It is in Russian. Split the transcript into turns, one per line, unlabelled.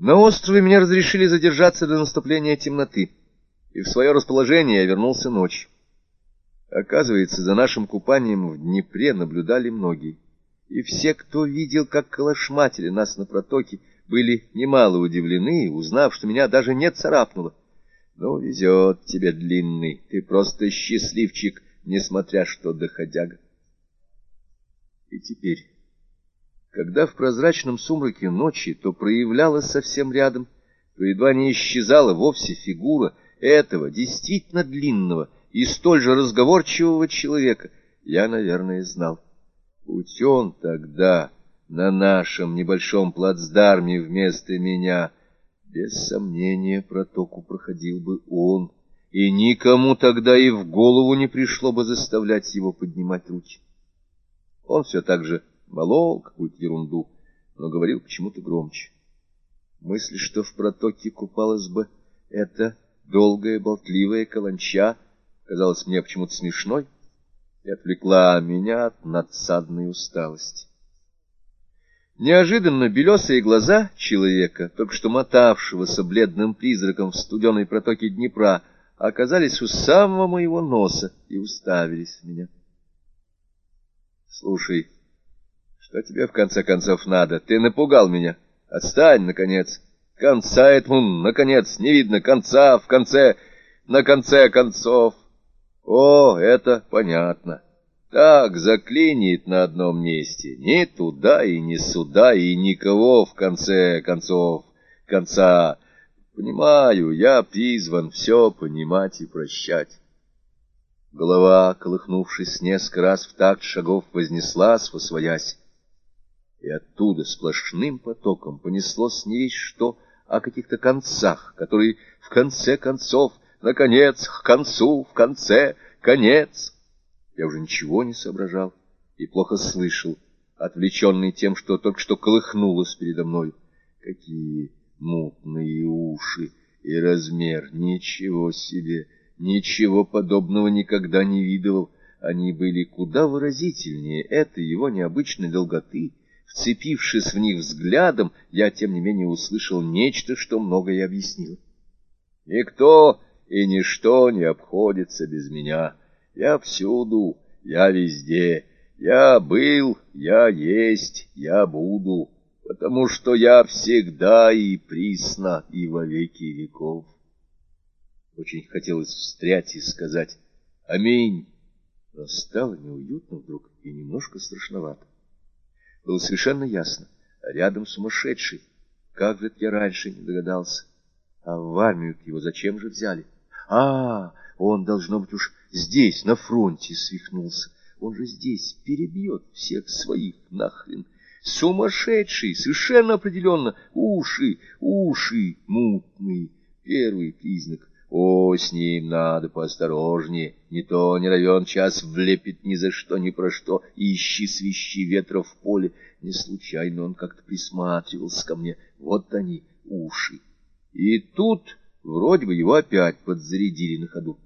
На острове мне разрешили задержаться до наступления темноты, и в свое расположение я вернулся ночью. Оказывается, за нашим купанием в Днепре наблюдали многие, и все, кто видел, как калашматили нас на протоке, были немало удивлены, узнав, что меня даже не царапнуло. Ну, везет тебе, длинный, ты просто счастливчик, несмотря что доходяга. И теперь... Когда в прозрачном сумраке ночи то проявлялась совсем рядом, то едва не исчезала вовсе фигура этого действительно длинного и столь же разговорчивого человека, я, наверное, знал. Будь он тогда на нашем небольшом плацдарме вместо меня, без сомнения протоку проходил бы он, и никому тогда и в голову не пришло бы заставлять его поднимать руки. Он все так же молол какую-то ерунду, но говорил почему-то громче. Мысль, что в протоке купалась бы эта долгая болтливая каланча, казалась мне почему-то смешной и отвлекла меня от надсадной усталости. Неожиданно белесые глаза человека, только что мотавшегося бледным призраком в студеной протоке Днепра, оказались у самого моего носа и уставились в меня. — Слушай, что тебе в конце концов надо? Ты напугал меня. Отстань, наконец. Конца этому, наконец, не видно конца в конце, на конце концов. О, это понятно. Так заклинит на одном месте. Ни туда и ни сюда, и никого в конце концов, конца. Понимаю, я призван все понимать и прощать. Голова, колыхнувшись несколько раз в такт шагов, вознеслась, восвоясь и оттуда сплошным потоком понеслось не весь что о каких-то концах, которые в конце концов, наконец, к концу, в конце, конец. Я уже ничего не соображал и плохо слышал, отвлеченный тем, что только что колыхнулось передо мною. Какие мутные уши и размер, ничего себе, ничего подобного никогда не видывал. Они были куда выразительнее этой его необычной долготы, Вцепившись в них взглядом, я, тем не менее, услышал нечто, что многое объяснило. Никто и ничто не обходится без меня. Я всюду, я везде. Я был, я есть, я буду, потому что я всегда и присно, и во веки веков. Очень хотелось встрять и сказать «Аминь», но стало неуютно вдруг и немножко страшновато. Было совершенно ясно. Рядом сумасшедший. Как же я раньше не догадался. А в армию его зачем же взяли? А, он, должно быть, уж здесь, на фронте, свихнулся. Он же здесь перебьет всех своих нахрен. Сумасшедший, совершенно определенно. Уши, уши мутные. Первый признак. О, с ним надо поосторожнее, не то не равен час влепит ни за что, ни про что, ищи свищи ветра в поле. Не случайно он как-то присматривался ко мне, вот они, уши. И тут вроде бы его опять подзарядили на ходу.